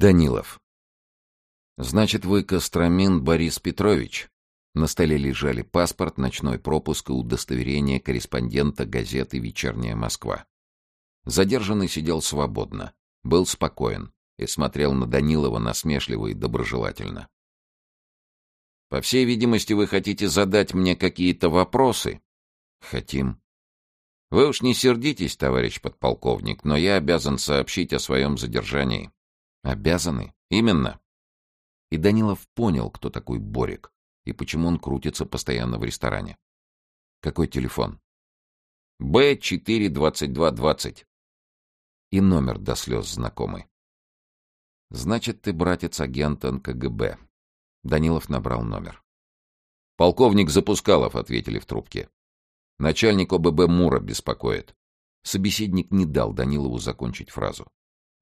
Данилов. Значит, вы Костромин Борис Петрович. На столе лежали паспорт, ночной пропуск и удостоверение корреспондента газеты «Вечерняя Москва». Задержанный сидел свободно, был спокоен и смотрел на Данилова насмешливо и доброжелательно. «По всей видимости, вы хотите задать мне какие-то вопросы?» «Хотим». «Вы уж не сердитесь, товарищ подполковник, но я обязан сообщить о своем задержании». Обязаны? Именно. И Данилов понял, кто такой Борик и почему он крутится постоянно в ресторане. Какой телефон? Б-4-22-20. И номер до слез знакомый. Значит, ты братец агента НКГБ. Данилов набрал номер. Полковник Запускалов, ответили в трубке. Начальник ОББ Мура беспокоит. Собеседник не дал Данилову закончить фразу.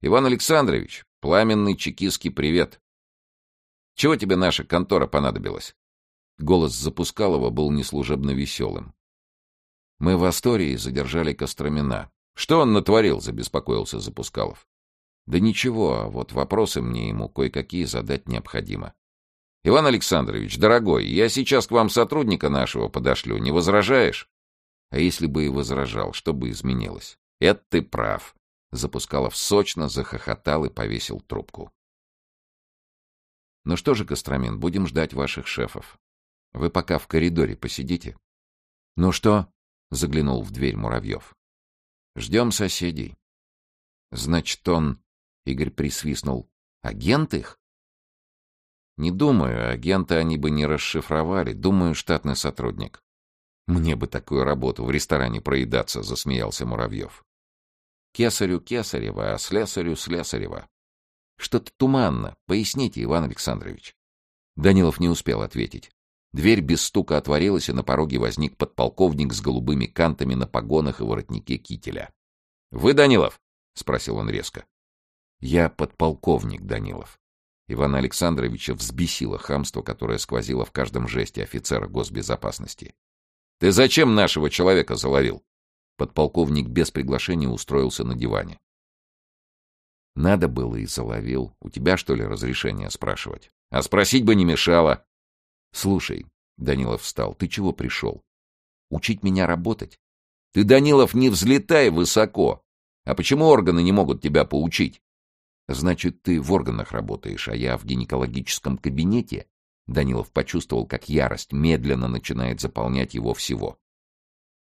Иван Александрович, Пламенный чекистский привет. Чего тебе наша контора понадобилась? Голос Запускалова был неслужебно веселым. Мы в Астории задержали Костромина. Что он натворил, забеспокоился Запускалов. Да ничего, а вот вопросы мне ему кое-какие задать необходимо. Иван Александрович, дорогой, я сейчас к вам сотрудника нашего подошлю, не возражаешь? А если бы и возражал, что бы изменилось? Это ты прав. Запускалов сочно захохотал и повесил трубку. «Ну что же, Костромин, будем ждать ваших шефов. Вы пока в коридоре посидите». «Ну что?» — заглянул в дверь Муравьев. «Ждем соседей». «Значит, он...» — Игорь присвистнул. «Агент их?» «Не думаю, агента они бы не расшифровали. Думаю, штатный сотрудник». «Мне бы такую работу в ресторане проедаться», — засмеялся Муравьев. Кесарю Кесарева, а слесарю Слесарева. Что-то туманно. Поясните, Иван Александрович. Данилов не успел ответить. Дверь без стука отворилась, и на пороге возник подполковник с голубыми кантами на погонах и воротнике кителя. — Вы Данилов? — спросил он резко. — Я подполковник Данилов. Ивана Александровича взбесило хамство, которое сквозило в каждом жесте офицера госбезопасности. — Ты зачем нашего человека заловил? Подполковник без приглашения устроился на диване. Надо было и заловил. У тебя, что ли, разрешение спрашивать? А спросить бы не мешало. Слушай, Данилов встал, ты чего пришел? Учить меня работать? Ты, Данилов, не взлетай высоко. А почему органы не могут тебя поучить? Значит, ты в органах работаешь, а я в гинекологическом кабинете? Данилов почувствовал, как ярость медленно начинает заполнять его всего.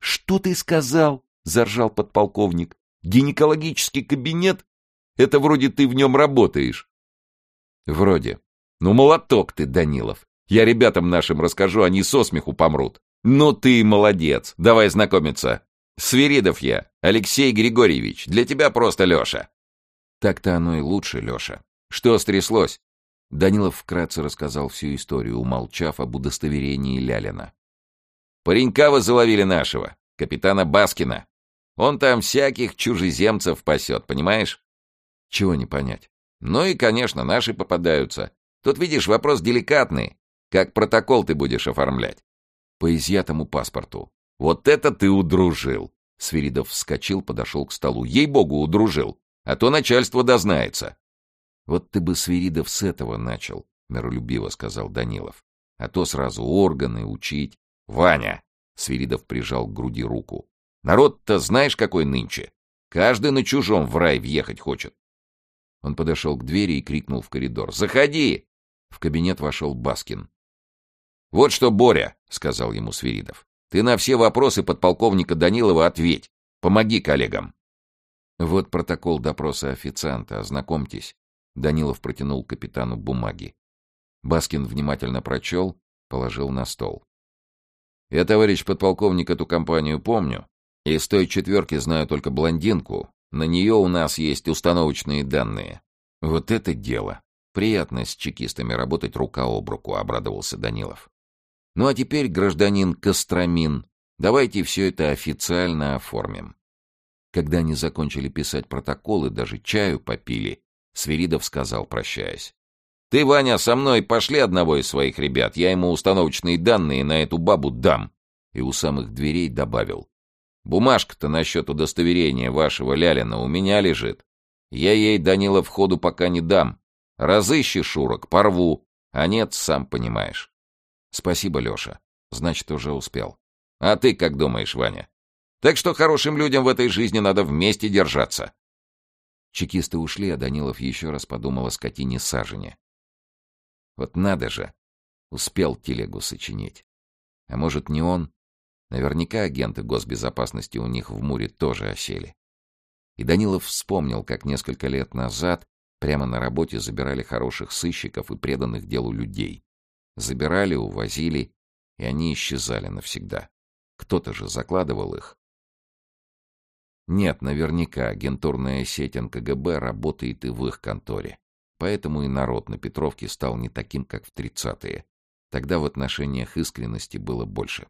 «Что ты сказал?» — заржал подполковник. «Гинекологический кабинет? Это вроде ты в нем работаешь». «Вроде. Ну, молоток ты, Данилов. Я ребятам нашим расскажу, они со смеху помрут. Ну ты молодец. Давай знакомиться. Свиридов я, Алексей Григорьевич. Для тебя просто Леша». «Так-то оно и лучше, Леша. Что стряслось?» Данилов вкратце рассказал всю историю, умолчав об удостоверении Лялина. Паренька вы заловили нашего, капитана Баскина. Он там всяких чужеземцев пасет, понимаешь? Чего не понять? Ну и, конечно, наши попадаются. Тут, видишь, вопрос деликатный. Как протокол ты будешь оформлять? По изъятому паспорту. Вот это ты удружил. Свиридов вскочил, подошел к столу. Ей-богу, удружил. А то начальство дознается. Вот ты бы, Свиридов, с этого начал, миролюбиво сказал Данилов. А то сразу органы учить, «Ваня!» — Свиридов прижал к груди руку. «Народ-то знаешь, какой нынче? Каждый на чужом в рай въехать хочет». Он подошел к двери и крикнул в коридор. «Заходи!» В кабинет вошел Баскин. «Вот что, Боря!» — сказал ему Свиридов. «Ты на все вопросы подполковника Данилова ответь. Помоги коллегам». «Вот протокол допроса официанта. Ознакомьтесь». Данилов протянул капитану бумаги. Баскин внимательно прочел, положил на стол. Я, товарищ подполковник, эту компанию помню. Из той четверки знаю только блондинку. На нее у нас есть установочные данные. Вот это дело. Приятно с чекистами работать рука об руку, обрадовался Данилов. Ну а теперь, гражданин Костромин, давайте все это официально оформим. Когда они закончили писать протоколы, даже чаю попили, Свиридов сказал, прощаясь. Ты, Ваня, со мной пошли одного из своих ребят, я ему установочные данные на эту бабу дам. И у самых дверей добавил. Бумажка-то насчет удостоверения вашего Лялина у меня лежит. Я ей, Данила, входу пока не дам. Разыщи шурок, порву. А нет, сам понимаешь. Спасибо, Леша. Значит, уже успел. А ты как думаешь, Ваня? Так что хорошим людям в этой жизни надо вместе держаться. Чекисты ушли, а Данилов еще раз подумал о скотине Сажине. Вот надо же, успел телегу сочинить. А может, не он? Наверняка агенты госбезопасности у них в Муре тоже осели. И Данилов вспомнил, как несколько лет назад прямо на работе забирали хороших сыщиков и преданных делу людей. Забирали, увозили, и они исчезали навсегда. Кто-то же закладывал их. Нет, наверняка агентурная сеть НКГБ работает и в их конторе. Поэтому и народ на Петровке стал не таким, как в тридцатые. Тогда в отношениях искренности было больше.